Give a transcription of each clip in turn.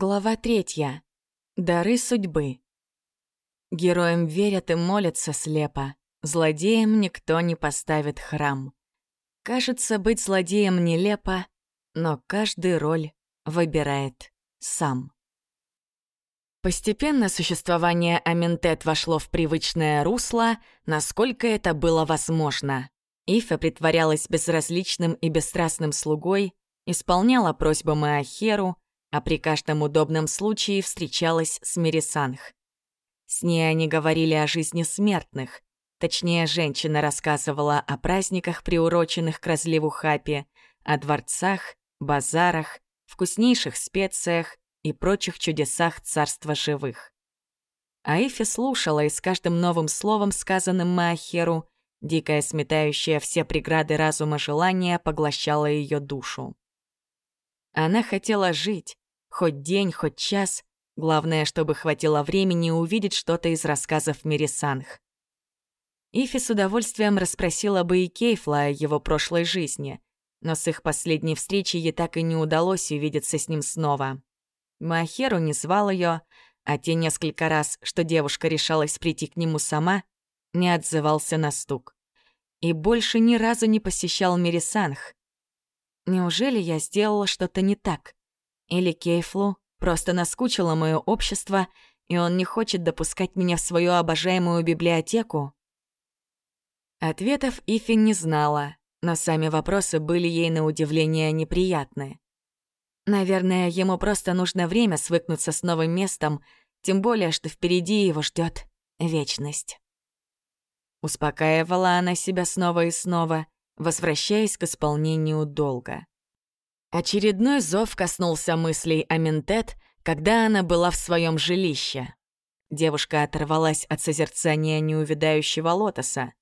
Глава третья. Дары судьбы. Героям верят и молятся слепо. Злодеям никто не поставит храм. Кажется, быть злодеем нелепо, но каждый роль выбирает сам. Постепенно существование Аментет вошло в привычное русло, насколько это было возможно. Ифа притворялась безразличным и бесстрастным слугой, исполняла просьбы Маахеру — а при каждом удобном случае встречалась с Мерисанх. С ней они говорили о жизни смертных. Точнее, женщина рассказывала о праздниках, приуроченных к разливу хапи, о дворцах, базарах, вкуснейших специях и прочих чудесах царства живых. Аифи слушала, и с каждым новым словом, сказанным Маахеру, дикая сметающая все преграды разума желания поглощала ее душу. Она хотела жить, хоть день, хоть час, главное, чтобы хватило времени увидеть что-то из рассказов Мирисанх. Ифи с удовольствием расспросила бы и Кейфла о его прошлой жизни, но с их последней встречи ей так и не удалось увидеться с ним снова. Махеру не звал ее, а те несколько раз, что девушка решалась прийти к нему сама, не отзывался на стук. И больше ни разу не посещал Мирисанх, Неужели я сделала что-то не так? Или Кейфлу просто наскучило мое общество, и он не хочет допускать меня в свою обожаемую библиотеку? Ответов Ифи не знала, но сами вопросы были ей на удивление неприятны. Наверное, ему просто нужно время свыкнуться с новым местом, тем более, что впереди его ждет вечность. Успокаивала она себя снова и снова — возвращаясь к исполнению долга. Очередной зов коснулся мыслей о Ментет, когда она была в своем жилище. Девушка оторвалась от созерцания неувядающего лотоса.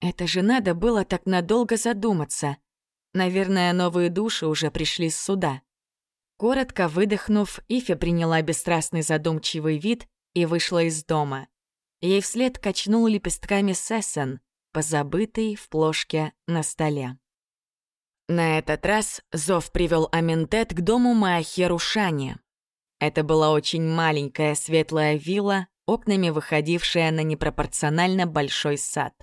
Это же надо было так надолго задуматься. Наверное, новые души уже пришли с суда. Коротко выдохнув, Ифи приняла бесстрастный задумчивый вид и вышла из дома. Ей вслед качнул лепестками Сессен, позабытый в плошке на столе. На этот раз зов привел Аментет к дому Маахеру Шани. Это была очень маленькая светлая вилла, окнами выходившая на непропорционально большой сад.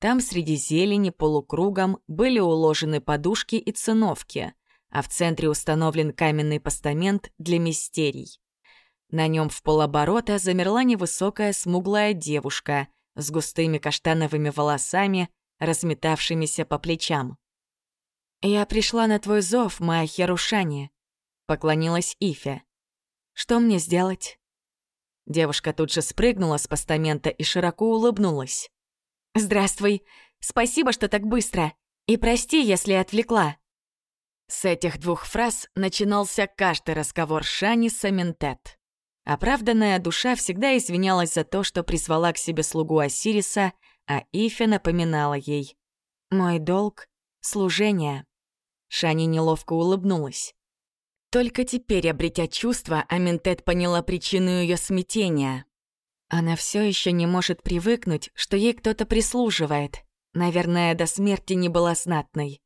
Там среди зелени полукругом были уложены подушки и циновки, а в центре установлен каменный постамент для мистерий. На нем в полоборота замерла невысокая смуглая девушка — с густыми каштановыми волосами, разметавшимися по плечам. «Я пришла на твой зов, моя Херушани», — поклонилась Ифе. «Что мне сделать?» Девушка тут же спрыгнула с постамента и широко улыбнулась. «Здравствуй. Спасибо, что так быстро. И прости, если отвлекла». С этих двух фраз начинался каждый разговор Шани с Аментет. Оправданная душа всегда извинялась за то, что призвала к себе слугу Осириса, а Ифе напоминала ей. «Мой долг — служение». Шани неловко улыбнулась. Только теперь, обретя чувство, Аментет поняла причину ее смятения. Она все еще не может привыкнуть, что ей кто-то прислуживает. Наверное, до смерти не была знатной.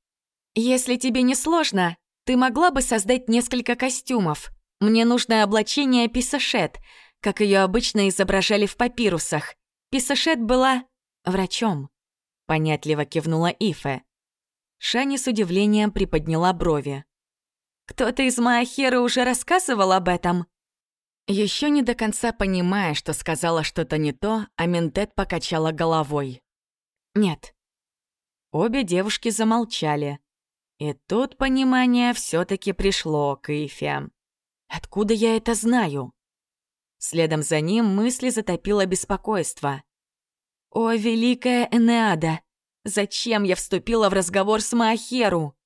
«Если тебе не сложно, ты могла бы создать несколько костюмов», мне нужно облачение Писашет, как ее обычно изображали в папирусах. Писашет была врачом. Понятливо кивнула Ифе. Шани с удивлением приподняла брови. «Кто-то из Маахера уже рассказывал об этом?» Еще не до конца понимая, что сказала что-то не то, Аментет покачала головой. «Нет». Обе девушки замолчали. И тут понимание все таки пришло к Ифе. Откуда я это знаю? Следом за ним мысли затопило беспокойство. «О, великая Энеада! Зачем я вступила в разговор с Маахеру?»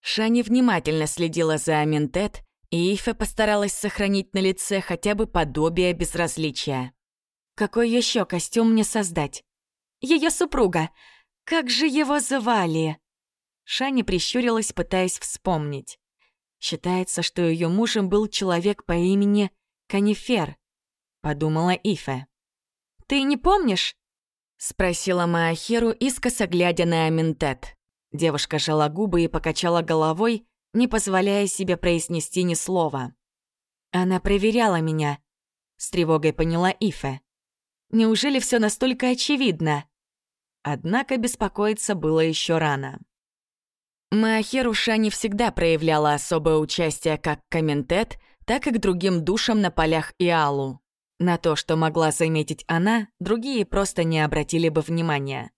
Шани внимательно следила за Аментет, и Ифе постаралась сохранить на лице хотя бы подобие безразличия. «Какой еще костюм мне создать?» Ее супруга! Как же его звали?» Шани прищурилась, пытаясь вспомнить. Считается, что ее мужем был человек по имени Канифер, подумала Ифе. Ты не помнишь? Спросила Маахиру, искоса глядя на Аминтет. Девушка жала губы и покачала головой, не позволяя себе произнести ни слова. Она проверяла меня. С тревогой поняла Ифе. Неужели все настолько очевидно? Однако беспокоиться было еще рано. Маахеру Шани всегда проявляла особое участие как к Коментет, так и к другим душам на полях Иалу. На то, что могла заметить она, другие просто не обратили бы внимания.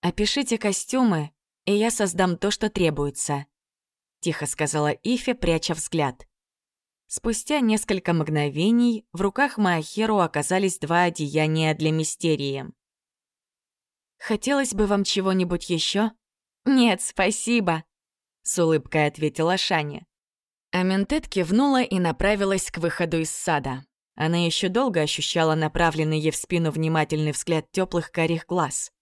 «Опишите костюмы, и я создам то, что требуется», — тихо сказала Ифе, пряча взгляд. Спустя несколько мгновений в руках Маахеру оказались два одеяния для мистерии. «Хотелось бы вам чего-нибудь еще? «Нет, спасибо», — с улыбкой ответила Шаня. Аментет кивнула и направилась к выходу из сада. Она еще долго ощущала направленный ей в спину внимательный взгляд теплых карих глаз.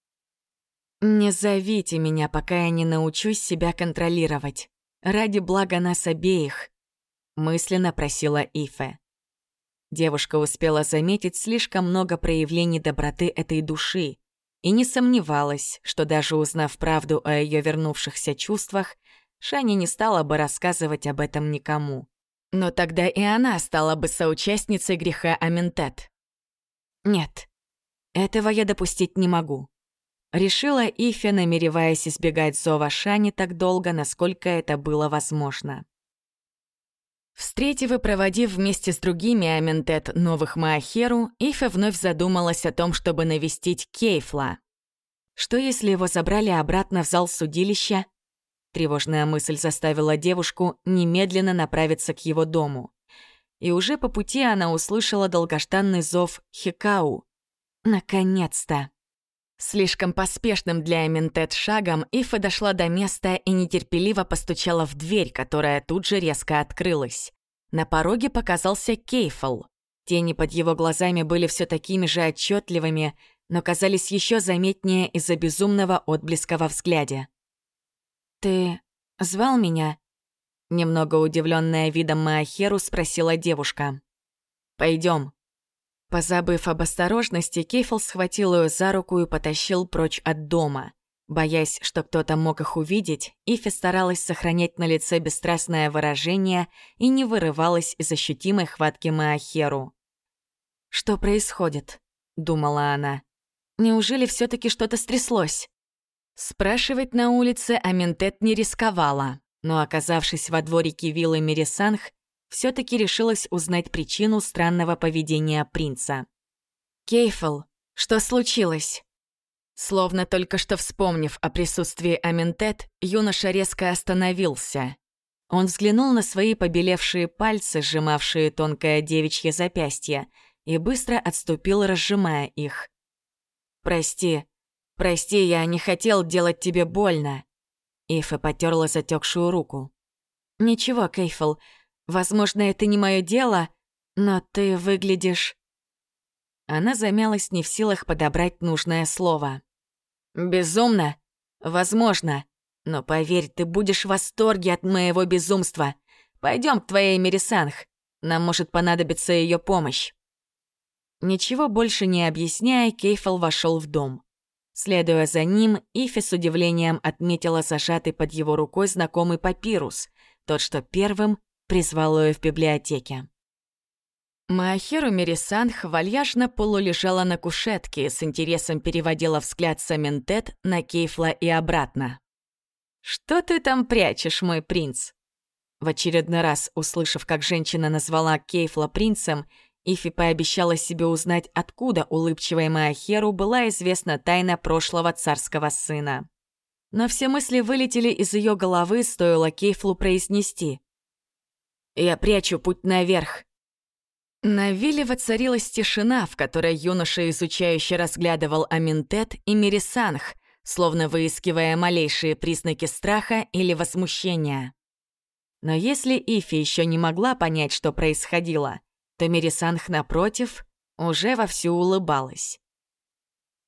«Не зовите меня, пока я не научусь себя контролировать. Ради блага нас обеих», — мысленно просила Ифе. Девушка успела заметить слишком много проявлений доброты этой души и не сомневалась, что даже узнав правду о ее вернувшихся чувствах, Шани не стала бы рассказывать об этом никому. Но тогда и она стала бы соучастницей греха Аментет. Нет, этого я допустить не могу. Решила Ифе, намереваясь избегать зова Шани так долго, насколько это было возможно. Встретив и проводив вместе с другими Аментет новых Маахеру, Ифе вновь задумалась о том, чтобы навестить Кейфла. Что если его забрали обратно в зал судилища Тревожная мысль заставила девушку немедленно направиться к его дому. И уже по пути она услышала долгожданный зов Хикау. Наконец-то! Слишком поспешным для Эментет шагом Ифа дошла до места и нетерпеливо постучала в дверь, которая тут же резко открылась. На пороге показался Кейфл. Тени под его глазами были все такими же отчетливыми, но казались еще заметнее из-за безумного отблеска во взгляде. «Ты звал меня?» Немного удивленная видом Маахеру спросила девушка. Пойдем. Позабыв об осторожности, Кейфл схватил ее за руку и потащил прочь от дома. Боясь, что кто-то мог их увидеть, Ифи старалась сохранять на лице бесстрастное выражение и не вырывалась из ощутимой хватки Маахеру. «Что происходит?» — думала она. «Неужели все таки что-то стряслось?» Спрашивать на улице Аментет не рисковала, но, оказавшись во дворике виллы Мерисанх, все таки решилась узнать причину странного поведения принца. «Кейфл, что случилось?» Словно только что вспомнив о присутствии Аментет, юноша резко остановился. Он взглянул на свои побелевшие пальцы, сжимавшие тонкое девичье запястье, и быстро отступил, разжимая их. «Прости, «Прости, я не хотел делать тебе больно». Ифа потерла затекшую руку. «Ничего, Кейфл, возможно, это не мое дело, но ты выглядишь...» Она замялась не в силах подобрать нужное слово. «Безумно? Возможно. Но поверь, ты будешь в восторге от моего безумства. Пойдем к твоей Мерисанх. Нам может понадобиться ее помощь». Ничего больше не объясняя, Кейфл вошел в дом. Следуя за ним, Ифи с удивлением отметила зажатый под его рукой знакомый папирус, тот, что первым призвал ее в библиотеке. Маахиру Мерисанх вальяжно полулежала на кушетке и с интересом переводила взгляд Саментет на Кейфла и обратно. «Что ты там прячешь, мой принц?» В очередной раз, услышав, как женщина назвала Кейфла принцем, Ифи пообещала себе узнать, откуда улыбчивой Маахеру была известна тайна прошлого царского сына. Но все мысли вылетели из ее головы, стоило Кейфлу произнести. «Я прячу путь наверх». На вилле воцарилась тишина, в которой юноша изучающе разглядывал Аминтет и Мирисанх, словно выискивая малейшие признаки страха или возмущения. Но если Ифи еще не могла понять, что происходило — то Мерисанх, напротив, уже вовсю улыбалась.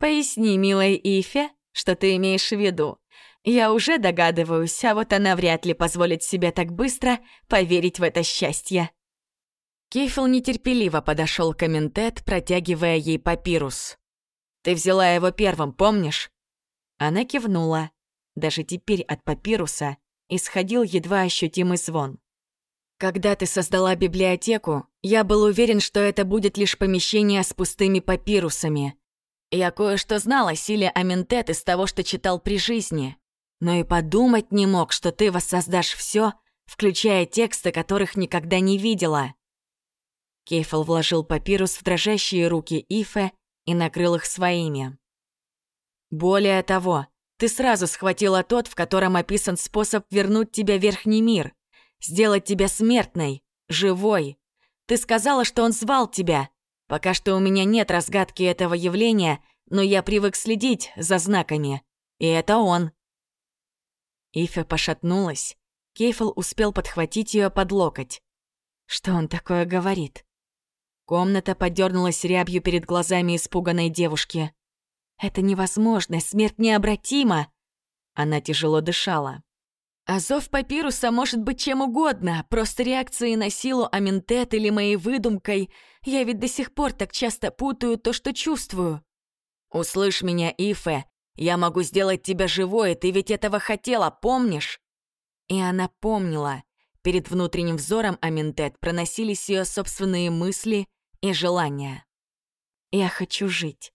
«Поясни, милая Ифе, что ты имеешь в виду. Я уже догадываюсь, а вот она вряд ли позволит себе так быстро поверить в это счастье». Кейфл нетерпеливо подошел к Аментет, протягивая ей папирус. «Ты взяла его первым, помнишь?» Она кивнула. Даже теперь от папируса исходил едва ощутимый звон. Когда ты создала библиотеку, я был уверен, что это будет лишь помещение с пустыми папирусами. Я кое-что знал о силе Аментет из того, что читал при жизни. Но и подумать не мог, что ты воссоздашь все, включая тексты, которых никогда не видела. Кейфл вложил папирус в дрожащие руки Ифе и накрыл их своими. Более того, ты сразу схватила тот, в котором описан способ вернуть тебя в верхний мир, сделать тебя смертной, живой. Ты сказала, что он звал тебя. Пока что у меня нет разгадки этого явления, но я привык следить за знаками. И это он. Ифе пошатнулась. Кейфл успел подхватить ее под локоть. Что он такое говорит? Комната подернулась рябью перед глазами испуганной девушки. «Это невозможно, смерть необратима!» Она тяжело дышала. Азов папируса может быть чем угодно, просто реакцией на силу Аминтет или моей выдумкой. Я ведь до сих пор так часто путаю то, что чувствую. Услышь меня, Ифе. Я могу сделать тебя живой, ты ведь этого хотела, помнишь? И она помнила. Перед внутренним взором Аминтет проносились ее собственные мысли и желания. «Я хочу жить».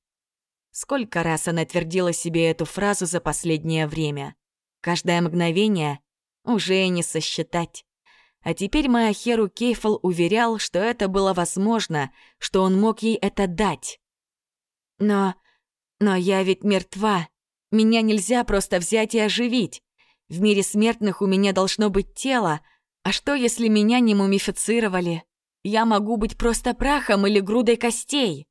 Сколько раз она твердила себе эту фразу за последнее время. Каждое мгновение уже не сосчитать. А теперь Маахеру Кейфл уверял, что это было возможно, что он мог ей это дать. Но... но я ведь мертва. Меня нельзя просто взять и оживить. В мире смертных у меня должно быть тело. А что, если меня не мумифицировали? Я могу быть просто прахом или грудой костей.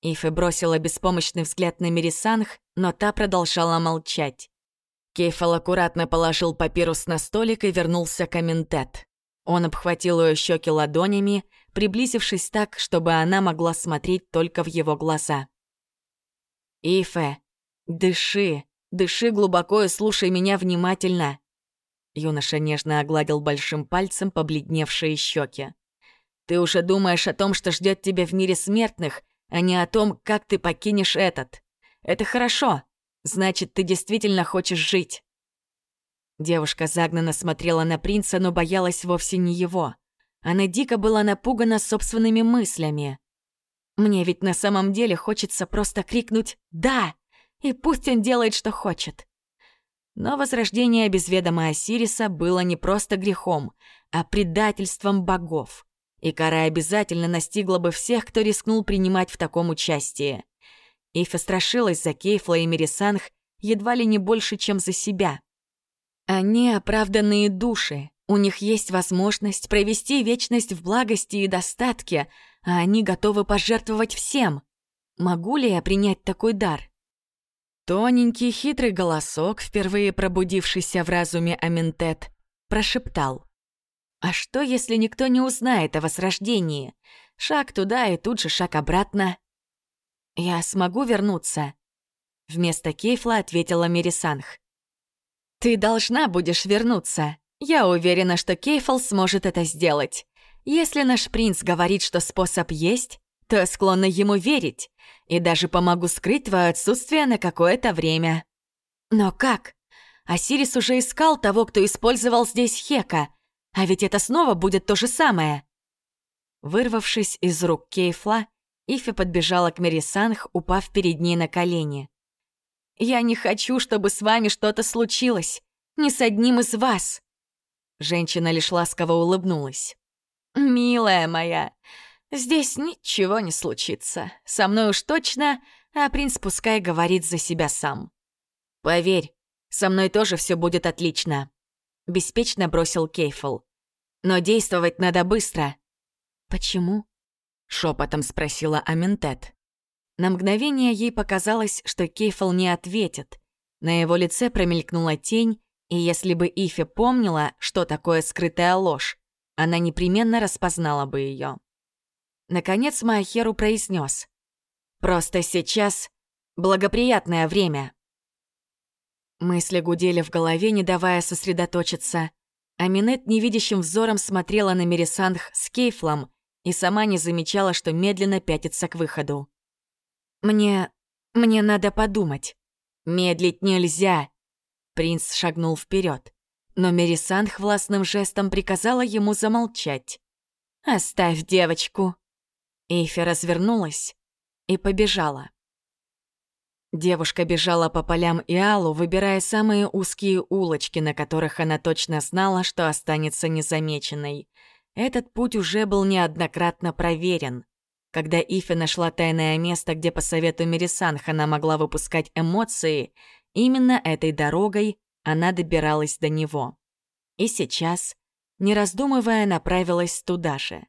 Ифе бросила беспомощный взгляд на Мерисанх, но та продолжала молчать. Кейфал аккуратно положил папирус на столик и вернулся к Аминтет. Он обхватил ее щеки ладонями, приблизившись так, чтобы она могла смотреть только в его глаза. «Ифе, дыши, дыши глубоко и слушай меня внимательно». Юноша нежно огладил большим пальцем побледневшие щеки. Ты уже думаешь о том, что ждет тебя в мире смертных, а не о том, как ты покинешь этот. Это хорошо. Значит, ты действительно хочешь жить. Девушка загнанно смотрела на принца, но боялась вовсе не его. Она дико была напугана собственными мыслями. Мне ведь на самом деле хочется просто крикнуть «Да!» и пусть он делает, что хочет. Но возрождение без ведома Осириса было не просто грехом, а предательством богов и кара обязательно настигла бы всех, кто рискнул принимать в таком участии. Ифа страшилась за Кейфла и Мерисанх едва ли не больше, чем за себя. Они оправданные души, у них есть возможность провести вечность в благости и достатке, а они готовы пожертвовать всем. Могу ли я принять такой дар? Тоненький хитрый голосок, впервые пробудившийся в разуме Аминтет, прошептал. А что, если никто не узнает о возрождении? Шаг туда и тут же шаг обратно. «Я смогу вернуться?» Вместо Кейфла ответила Мерисанх. «Ты должна будешь вернуться. Я уверена, что Кейфл сможет это сделать. Если наш принц говорит, что способ есть, то я склонна ему верить и даже помогу скрыть твое отсутствие на какое-то время». «Но как? Осирис уже искал того, кто использовал здесь Хека. А ведь это снова будет то же самое. Вырвавшись из рук Кейфла, Ифи подбежала к Мерисанх, упав перед ней на колени. «Я не хочу, чтобы с вами что-то случилось. Ни с одним из вас!» Женщина лишь ласково улыбнулась. «Милая моя, здесь ничего не случится. Со мной уж точно, а принц пускай говорит за себя сам. Поверь, со мной тоже все будет отлично», — беспечно бросил Кейфл. Но действовать надо быстро. Почему? Шепотом спросила Аментет. На мгновение ей показалось, что Кейфл не ответит. На его лице промелькнула тень, и если бы Ифи помнила, что такое скрытая ложь, она непременно распознала бы ее. Наконец Маахеру произнес: «Просто сейчас благоприятное время». Мысли гудели в голове, не давая сосредоточиться. Аминет невидящим взором смотрела на Мерисандх с Кейфлом и сама не замечала, что медленно пятится к выходу. «Мне... мне надо подумать. Медлить нельзя!» Принц шагнул вперед. Но Мерисанх властным жестом приказала ему замолчать. «Оставь девочку!» Эйфи развернулась и побежала. Девушка бежала по полям и алу, выбирая самые узкие улочки, на которых она точно знала, что останется незамеченной. Этот путь уже был неоднократно проверен. Когда Ифи нашла тайное место, где по совету Мерисанх она могла выпускать эмоции, именно этой дорогой она добиралась до него. И сейчас, не раздумывая, направилась туда же.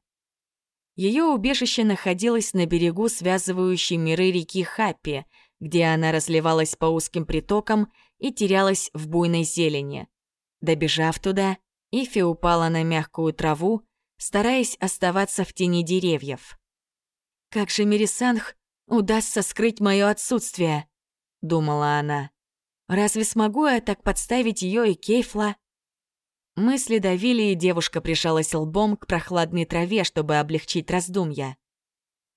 Ее убежище находилось на берегу связывающей миры реки Хаппи, где она разливалась по узким притокам и терялась в буйной зелени. Добежав туда, Ифи упала на мягкую траву, стараясь оставаться в тени деревьев. «Как же Мерисанх удастся скрыть мое отсутствие?» — думала она. «Разве смогу я так подставить ее и Кейфла?» Мысли давили, и девушка прижалась лбом к прохладной траве, чтобы облегчить раздумья.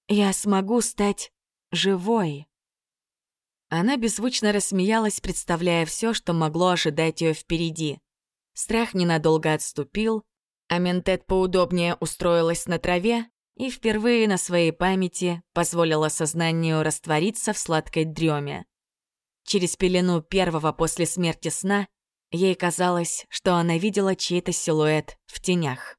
«Я смогу стать живой». Она беззвучно рассмеялась, представляя все, что могло ожидать ее впереди. Страх ненадолго отступил, а Ментет поудобнее устроилась на траве и впервые на своей памяти позволила сознанию раствориться в сладкой дреме. Через пелену первого после смерти сна Ей казалось, что она видела чей-то силуэт в тенях.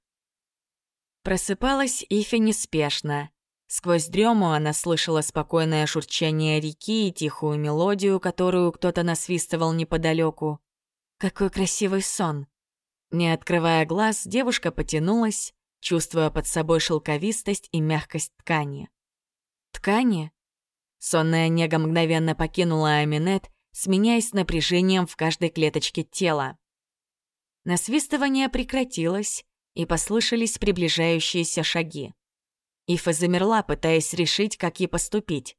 Просыпалась Ифи неспешно. Сквозь дрему она слышала спокойное шурчание реки и тихую мелодию, которую кто-то насвистывал неподалеку. Какой красивый сон! Не открывая глаз, девушка потянулась, чувствуя под собой шелковистость и мягкость ткани. Ткани? Сонная нега мгновенно покинула Аминет, сменяясь напряжением в каждой клеточке тела. Насвистывание прекратилось, и послышались приближающиеся шаги. Ифа замерла, пытаясь решить, как ей поступить.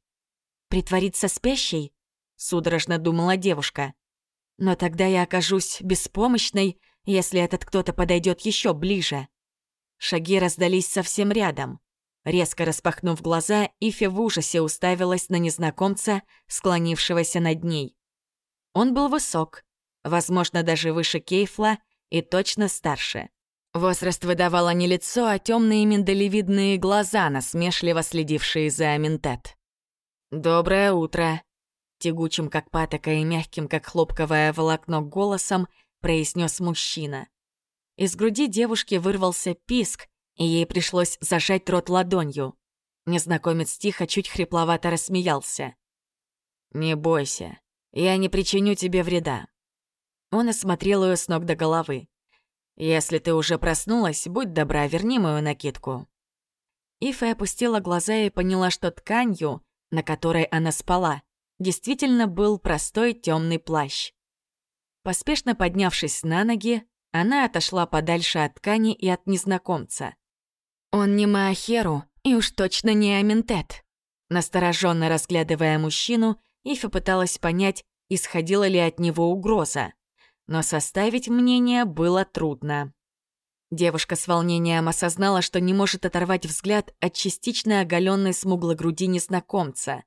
«Притвориться спящей?» — судорожно думала девушка. «Но тогда я окажусь беспомощной, если этот кто-то подойдет еще ближе». Шаги раздались совсем рядом. Резко распахнув глаза, Ифи в ужасе уставилась на незнакомца, склонившегося над ней. Он был высок, возможно, даже выше Кейфла и точно старше. Возраст выдавало не лицо, а темные миндалевидные глаза, насмешливо следившие за Аминтет. «Доброе утро!» Тягучим, как патока, и мягким, как хлопковое волокно, голосом произнес мужчина. Из груди девушки вырвался писк, и ей пришлось зажать рот ладонью. Незнакомец тихо, чуть хрипловато рассмеялся. «Не бойся, я не причиню тебе вреда». Он осмотрел ее с ног до головы. «Если ты уже проснулась, будь добра, верни мою накидку». Ифа опустила глаза и поняла, что тканью, на которой она спала, действительно был простой темный плащ. Поспешно поднявшись на ноги, она отошла подальше от ткани и от незнакомца. Он не Маахеру и уж точно не Аментет. Настороженно разглядывая мужчину, Ифа пыталась понять, исходила ли от него угроза. Но составить мнение было трудно. Девушка с волнением осознала, что не может оторвать взгляд от частично оголенной смуглой груди незнакомца.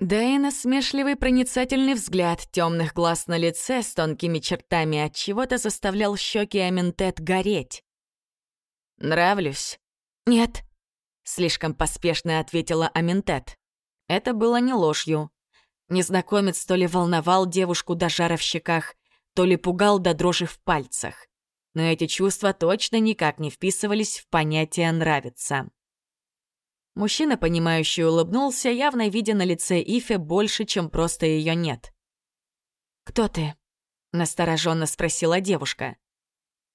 Да и насмешливый проницательный взгляд темных глаз на лице с тонкими чертами от чего-то заставлял щеки Аментет гореть. «Нравлюсь?» «Нет», — слишком поспешно ответила Аментет. Это было не ложью. Незнакомец то ли волновал девушку до жара в щеках, то ли пугал до дрожи в пальцах. Но эти чувства точно никак не вписывались в понятие «нравится». Мужчина, понимающий, улыбнулся, явно видя на лице Ифе больше, чем просто ее нет. «Кто ты?» — настороженно спросила девушка.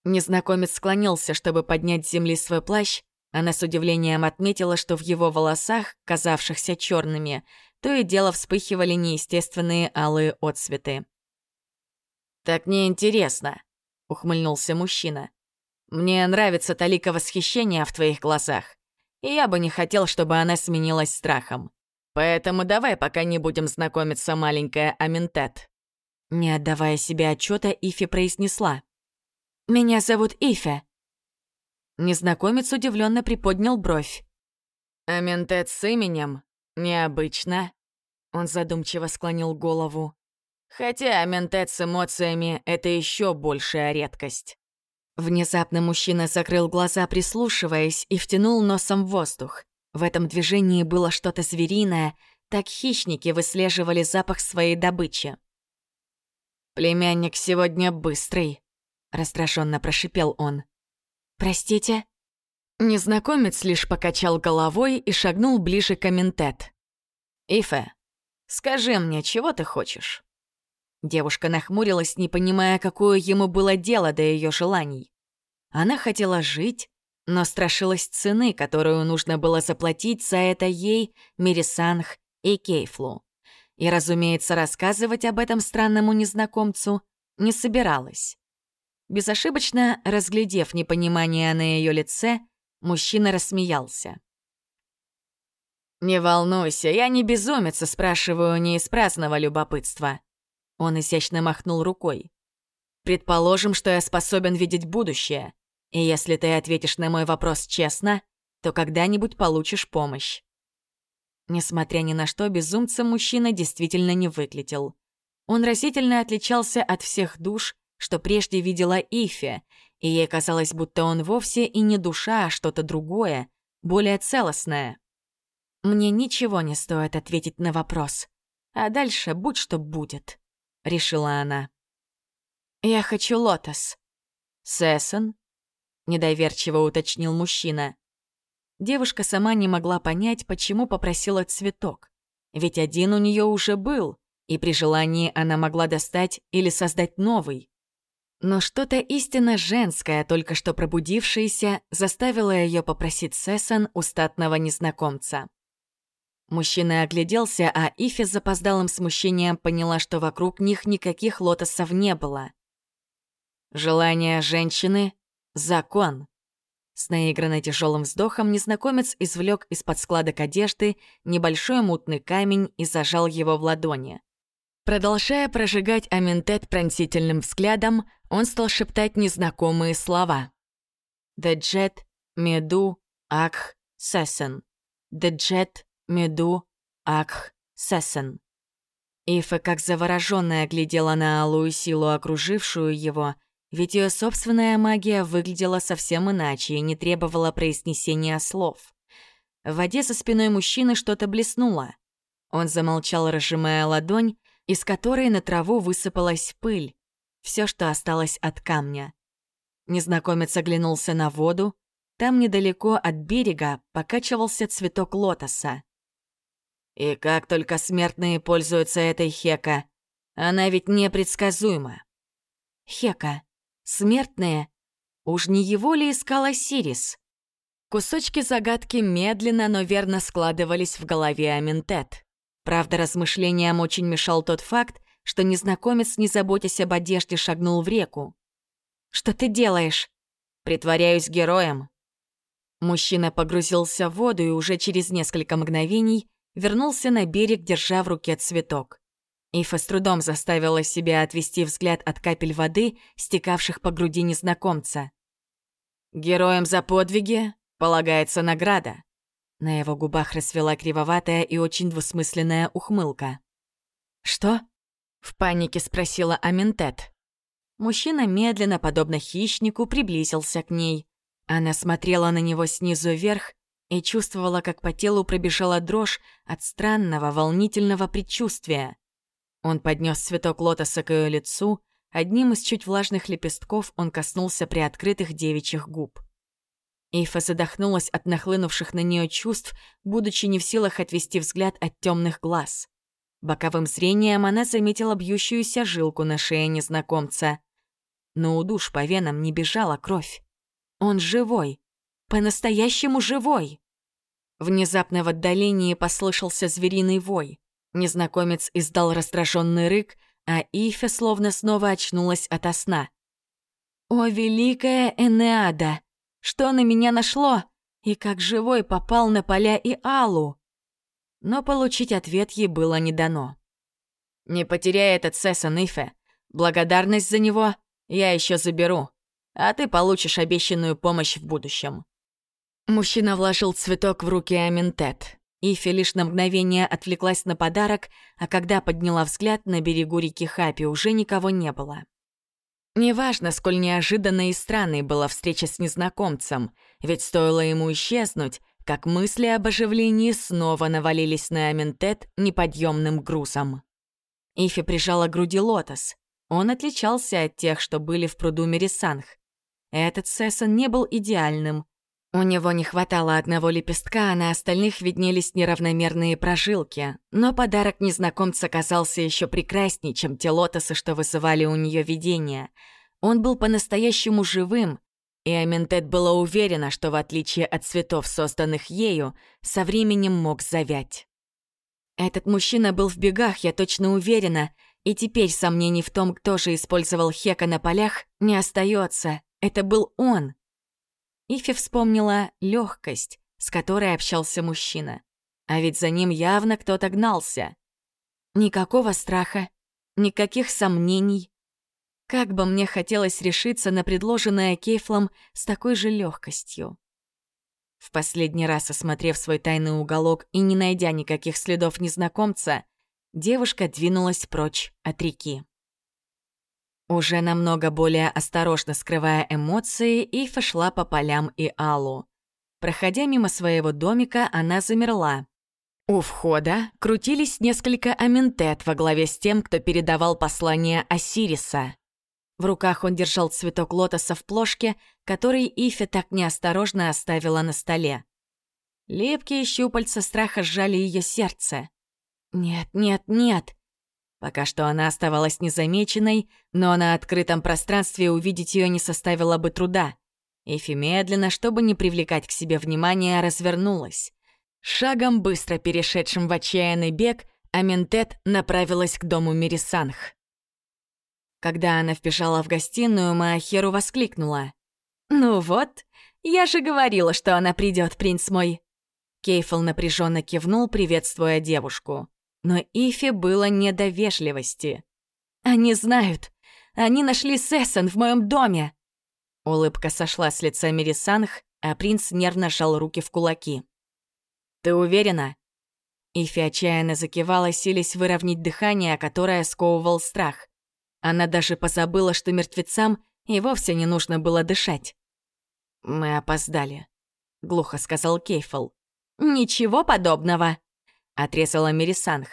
Незнакомец склонился, чтобы поднять с земли свой плащ. Она с удивлением отметила, что в его волосах, казавшихся черными, то и дело вспыхивали неестественные алые отцветы. «Так неинтересно», — ухмыльнулся мужчина. «Мне нравится талика восхищения в твоих глазах, и я бы не хотел, чтобы она сменилась страхом. Поэтому давай пока не будем знакомиться, маленькая Аминтет». Не отдавая себе отчета, Ифи произнесла. «Меня зовут Ифе». Незнакомец удивленно приподнял бровь. «Аминтет с именем? Необычно». Он задумчиво склонил голову. Хотя Аментет с эмоциями — это еще большая редкость. Внезапно мужчина закрыл глаза, прислушиваясь, и втянул носом в воздух. В этом движении было что-то звериное, так хищники выслеживали запах своей добычи. «Племянник сегодня быстрый», — раздраженно прошипел он. «Простите?» Незнакомец лишь покачал головой и шагнул ближе к Аментет. «Ифе, скажи мне, чего ты хочешь?» Девушка нахмурилась, не понимая, какое ему было дело до ее желаний. Она хотела жить, но страшилась цены, которую нужно было заплатить за это ей, Мирисанх и Кейфлу. И, разумеется, рассказывать об этом странному незнакомцу не собиралась. Безошибочно разглядев непонимание на ее лице, мужчина рассмеялся. «Не волнуйся, я не безумец, спрашиваю не из праздного любопытства. Он изящно махнул рукой. «Предположим, что я способен видеть будущее, и если ты ответишь на мой вопрос честно, то когда-нибудь получишь помощь». Несмотря ни на что, безумцем мужчина действительно не выглядел. Он разительно отличался от всех душ, что прежде видела Ифе, и ей казалось, будто он вовсе и не душа, а что-то другое, более целостное. Мне ничего не стоит ответить на вопрос, а дальше будь что будет решила она. «Я хочу лотос». «Сессон?» — недоверчиво уточнил мужчина. Девушка сама не могла понять, почему попросила цветок. Ведь один у нее уже был, и при желании она могла достать или создать новый. Но что-то истинно женское, только что пробудившееся, заставило ее попросить Сессон у статного незнакомца. Мужчина огляделся, а Ифи с запоздалым смущением поняла, что вокруг них никаких лотосов не было. Желание женщины — закон. С наигранно тяжелым вздохом незнакомец извлек из-под складок одежды небольшой мутный камень и зажал его в ладони. Продолжая прожигать Аментет пронзительным взглядом, он стал шептать незнакомые слова. «Деджет, Меду, Акх, Сесен. Деджет, Меду, Акх, Сесен. Ифа как заворожённая глядела на алую силу, окружившую его, ведь ее собственная магия выглядела совсем иначе и не требовала произнесения слов. В воде за спиной мужчины что-то блеснуло. Он замолчал, разжимая ладонь, из которой на траву высыпалась пыль, все, что осталось от камня. Незнакомец оглянулся на воду. Там недалеко от берега покачивался цветок лотоса. И как только смертные пользуются этой Хека, она ведь непредсказуема. Хека. Смертные. Уж не его ли искала Сирис? Кусочки загадки медленно, но верно складывались в голове Аминтет. Правда, размышлениям очень мешал тот факт, что незнакомец, не заботясь об одежде, шагнул в реку. «Что ты делаешь?» «Притворяюсь героем». Мужчина погрузился в воду и уже через несколько мгновений вернулся на берег, держа в руке цветок. Ифа с трудом заставила себя отвести взгляд от капель воды, стекавших по груди незнакомца. «Героям за подвиги полагается награда». На его губах расцвела кривоватая и очень двусмысленная ухмылка. «Что?» — в панике спросила Аментет. Мужчина медленно, подобно хищнику, приблизился к ней. Она смотрела на него снизу вверх, и чувствовала, как по телу пробежала дрожь от странного, волнительного предчувствия. Он поднес цветок лотоса к ее лицу, одним из чуть влажных лепестков он коснулся приоткрытых девичьих губ. Ифа задохнулась от нахлынувших на нее чувств, будучи не в силах отвести взгляд от темных глаз. Боковым зрением она заметила бьющуюся жилку на шее незнакомца. Но у душ по венам не бежала кровь. Он живой, по-настоящему живой. Внезапно в отдалении послышался звериный вой. Незнакомец издал раздраженный рык, а Ифе словно снова очнулась ото сна. «О, великая Энеада! Что на меня нашло? И как живой попал на поля и Алу?» Но получить ответ ей было не дано. «Не потеряй этот Сессон, Ифе. Благодарность за него я еще заберу, а ты получишь обещанную помощь в будущем». Мужчина вложил цветок в руки Аминтет. Ифи лишь на мгновение отвлеклась на подарок, а когда подняла взгляд на берегу реки Хапи, уже никого не было. Неважно, сколь неожиданной и странной была встреча с незнакомцем, ведь стоило ему исчезнуть, как мысли об оживлении снова навалились на Аментет неподъемным грузом. Ифи прижала к груди лотос. Он отличался от тех, что были в пруду Мерисанх. Этот Сессон не был идеальным. У него не хватало одного лепестка, а на остальных виднелись неравномерные прожилки. Но подарок незнакомца казался еще прекрасней, чем те лотосы, что вызывали у нее видения. Он был по-настоящему живым, и Аментет была уверена, что в отличие от цветов, созданных ею, со временем мог завять. Этот мужчина был в бегах, я точно уверена, и теперь сомнений в том, кто же использовал Хека на полях, не остается. Это был он. Ифи вспомнила легкость, с которой общался мужчина. А ведь за ним явно кто-то гнался. Никакого страха, никаких сомнений. Как бы мне хотелось решиться на предложенное Кейфлом с такой же легкостью. В последний раз осмотрев свой тайный уголок и не найдя никаких следов незнакомца, девушка двинулась прочь от реки. Уже намного более осторожно скрывая эмоции, Ифа шла по полям и Аллу. Проходя мимо своего домика, она замерла. У входа крутились несколько аментет во главе с тем, кто передавал послание Осириса. В руках он держал цветок лотоса в плошке, который Ифе так неосторожно оставила на столе. Лепкие щупальца страха сжали ее сердце. «Нет, нет, нет!» Пока что она оставалась незамеченной, но на открытом пространстве увидеть ее не составило бы труда. Эфи медленно, чтобы не привлекать к себе внимания, развернулась. Шагом, быстро перешедшим в отчаянный бег, Аментет направилась к дому Мирисанх. Когда она вбежала в гостиную, Маахеру воскликнула. «Ну вот, я же говорила, что она придет, принц мой!» Кейфл напряженно кивнул, приветствуя девушку. Но Ифе было не до вежливости. «Они знают! Они нашли Сессон в моем доме!» Улыбка сошла с лица Мерисанх, а принц нервно сжал руки в кулаки. «Ты уверена?» Ифи отчаянно закивала, силясь выровнять дыхание, которое сковывал страх. Она даже позабыла, что мертвецам и вовсе не нужно было дышать. «Мы опоздали», — глухо сказал Кейфл. «Ничего подобного», Отрезала Мерисанх.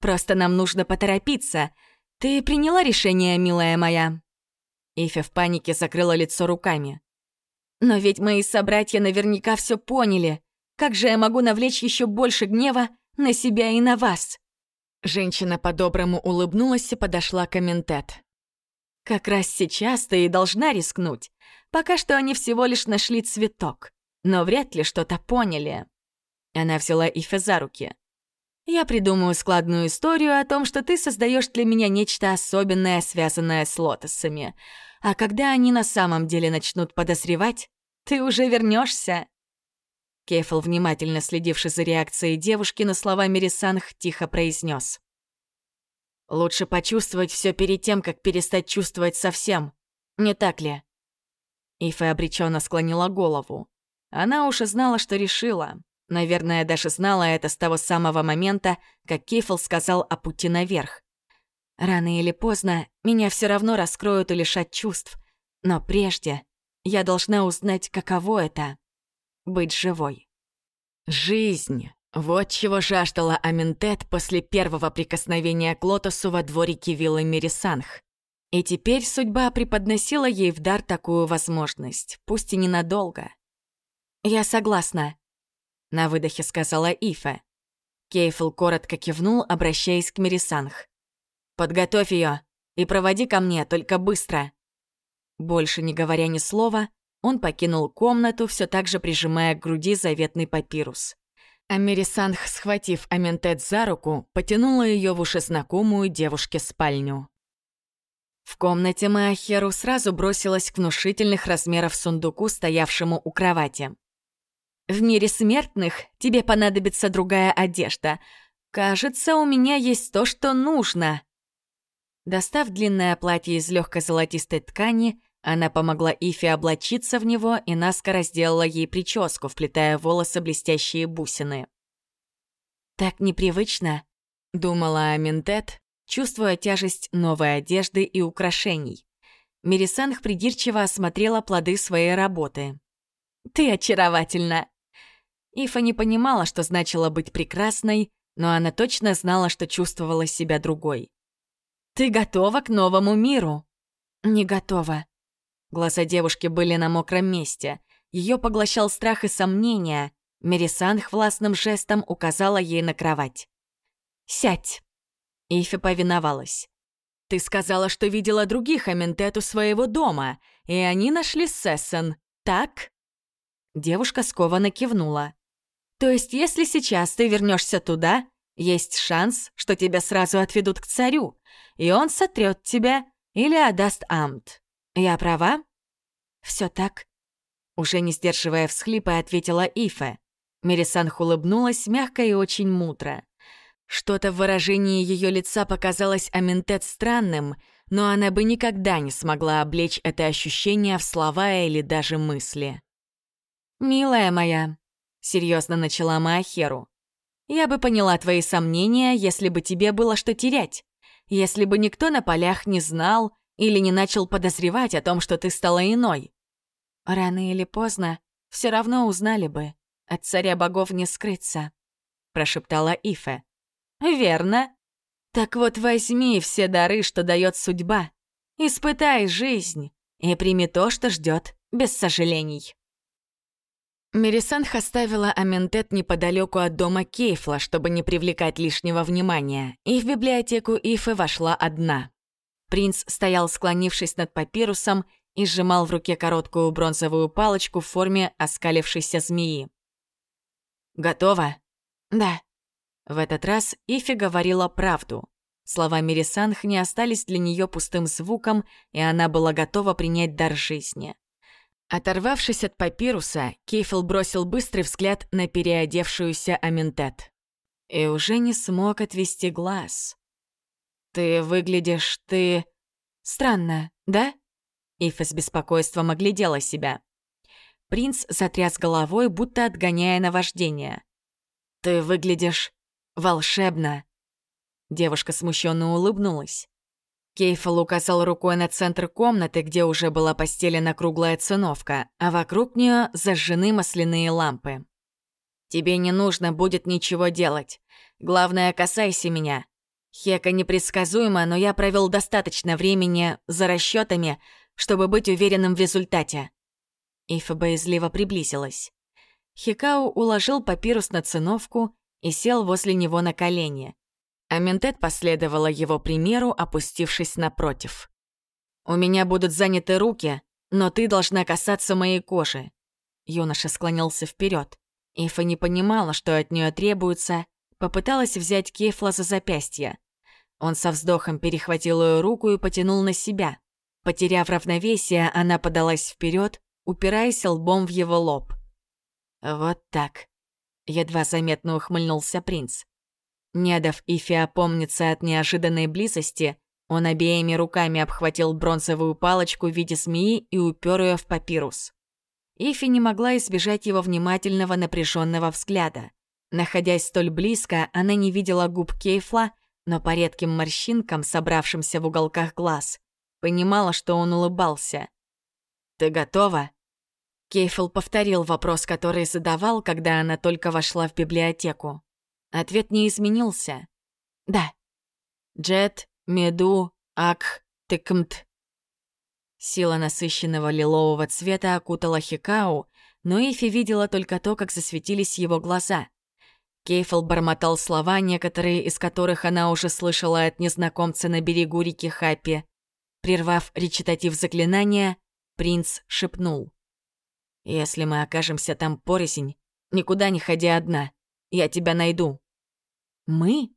«Просто нам нужно поторопиться. Ты приняла решение, милая моя?» Ифи в панике закрыла лицо руками. «Но ведь мои собратья наверняка все поняли. Как же я могу навлечь еще больше гнева на себя и на вас?» Женщина по-доброму улыбнулась и подошла к Аментет. «Как раз сейчас ты и должна рискнуть. Пока что они всего лишь нашли цветок, но вряд ли что-то поняли». Она взяла Ифе за руки. Я придумаю складную историю о том, что ты создаешь для меня нечто особенное, связанное с лотосами. А когда они на самом деле начнут подозревать, ты уже вернешься. Кефл, внимательно следивший за реакцией девушки на слова Мерисанх, тихо произнес: «Лучше почувствовать все перед тем, как перестать чувствовать совсем. Не так ли?» Ифа обреченно склонила голову. Она уже знала, что решила. Наверное, даже знала это с того самого момента, как Кифл сказал о пути наверх. Рано или поздно меня все равно раскроют и лишат чувств. Но прежде я должна узнать, каково это — быть живой. Жизнь. Вот чего жаждала Аментет после первого прикосновения к Лотосу во дворике виллы Мерисанх. И теперь судьба преподносила ей в дар такую возможность, пусть и ненадолго. «Я согласна», — на выдохе сказала Ифа. Кейфл коротко кивнул, обращаясь к Мерисанх. «Подготовь ее и проводи ко мне, только быстро». Больше не говоря ни слова, он покинул комнату, все так же прижимая к груди заветный папирус. А Мерисанх, схватив Аментет за руку, потянула ее в уже знакомую девушке спальню. В комнате Маахеру сразу бросилась к внушительных размеров сундуку, стоявшему у кровати. В мире смертных тебе понадобится другая одежда. Кажется, у меня есть то, что нужно». Достав длинное платье из легкой золотистой ткани, она помогла Ифе облачиться в него и наскоро сделала ей прическу, вплетая в волосы блестящие бусины. «Так непривычно», — думала Аминтет, чувствуя тяжесть новой одежды и украшений. Мирисанх придирчиво осмотрела плоды своей работы. «Ты очаровательна!» Ифа не понимала, что значило быть прекрасной, но она точно знала, что чувствовала себя другой. «Ты готова к новому миру?» «Не готова». Глаза девушки были на мокром месте. Ее поглощал страх и сомнения. Мерисанх властным жестом указала ей на кровать. «Сядь!» Ифи повиновалась. «Ты сказала, что видела других Аментет у своего дома, и они нашли Сессен, так?» Девушка скованно кивнула. «То есть, если сейчас ты вернешься туда, есть шанс, что тебя сразу отведут к царю, и он сотрет тебя или отдаст амт. Я права?» Все так», — уже не сдерживая всхлипы, ответила Ифе. Мерисанх улыбнулась мягко и очень мудро. Что-то в выражении ее лица показалось Аминтет странным, но она бы никогда не смогла облечь это ощущение в слова или даже мысли. «Милая моя», — серьезно начала Маахеру, «я бы поняла твои сомнения, если бы тебе было что терять, если бы никто на полях не знал или не начал подозревать о том, что ты стала иной. Рано или поздно все равно узнали бы, от царя богов не скрыться», — прошептала Ифе. Верно. Так вот возьми все дары, что дает судьба. Испытай жизнь и прими то, что ждет, без сожалений. Мерисанх оставила Аментет неподалеку от дома Кейфла, чтобы не привлекать лишнего внимания, и в библиотеку Ифы вошла одна. Принц стоял, склонившись над папирусом, и сжимал в руке короткую бронзовую палочку в форме оскалившейся змеи. «Готово?» «Да», в этот раз Ифи говорила правду. Слова Мирисанх не остались для нее пустым звуком, и она была готова принять дар жизни. Оторвавшись от папируса, Кейфел бросил быстрый взгляд на переодевшуюся Аминтет. И уже не смог отвести глаз. «Ты выглядишь... ты...» «Странно, да?» Ифа с беспокойством оглядела себя. Принц затряс головой, будто отгоняя наваждение. «Ты выглядишь Волшебно!» Девушка смущенно улыбнулась. Кейфел указал рукой на центр комнаты, где уже была постелена круглая циновка, а вокруг нее зажжены масляные лампы. «Тебе не нужно будет ничего делать. Главное, касайся меня. Хека непредсказуема, но я провел достаточно времени за расчетами, чтобы быть уверенным в результате». Ифа боязливо приблизилась. Хикау уложил папирус на циновку и сел возле него на колени. Аментет последовала его примеру, опустившись напротив. «У меня будут заняты руки, но ты должна касаться моей кожи». Юноша склонился вперед. Ифа не понимала, что от нее требуется, попыталась взять Кейфла за запястье. Он со вздохом перехватил ее руку и потянул на себя. Потеряв равновесие, она подалась вперед, упираясь лбом в его лоб. Вот так. Едва заметно ухмыльнулся принц. Не дав Ифи опомниться от неожиданной близости, он обеими руками обхватил бронзовую палочку в виде змеи и упер ее в папирус. Ифи не могла избежать его внимательного напряженного взгляда. Находясь столь близко, она не видела губ Кейфла, но по редким морщинкам, собравшимся в уголках глаз, понимала, что он улыбался. «Ты готова?» Кейфл повторил вопрос, который задавал, когда она только вошла в библиотеку. Ответ не изменился. «Да». «Джет, Меду, Ак, Тыкмт». Сила насыщенного лилового цвета окутала Хикау, но Ифи видела только то, как засветились его глаза. Кейфл бормотал слова, некоторые из которых она уже слышала от незнакомца на берегу реки Хаппи. Прервав речитатив заклинания, принц шепнул. Если мы окажемся там порознь, никуда не ходи одна. Я тебя найду». «Мы?»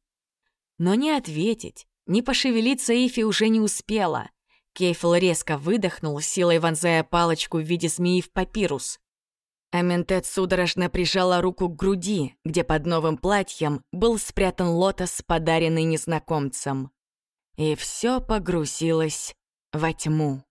Но не ответить, не пошевелиться Ифи уже не успела. Кейфл резко выдохнул, силой вонзая палочку в виде змеи в папирус. Аментет судорожно прижала руку к груди, где под новым платьем был спрятан лотос, подаренный незнакомцем. И все погрузилось во тьму.